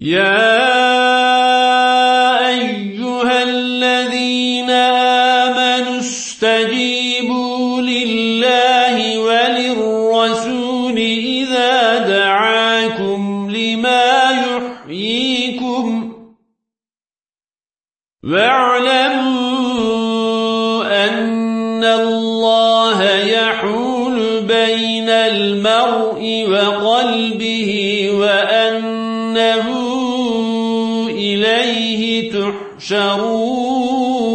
يا أيها الذين آمنوا استجيبوا لله وللرسول إذا دعاكم لما يحييكم واعلموا أن الله يحول بين المرء وقلبه إنه إليه تحشرون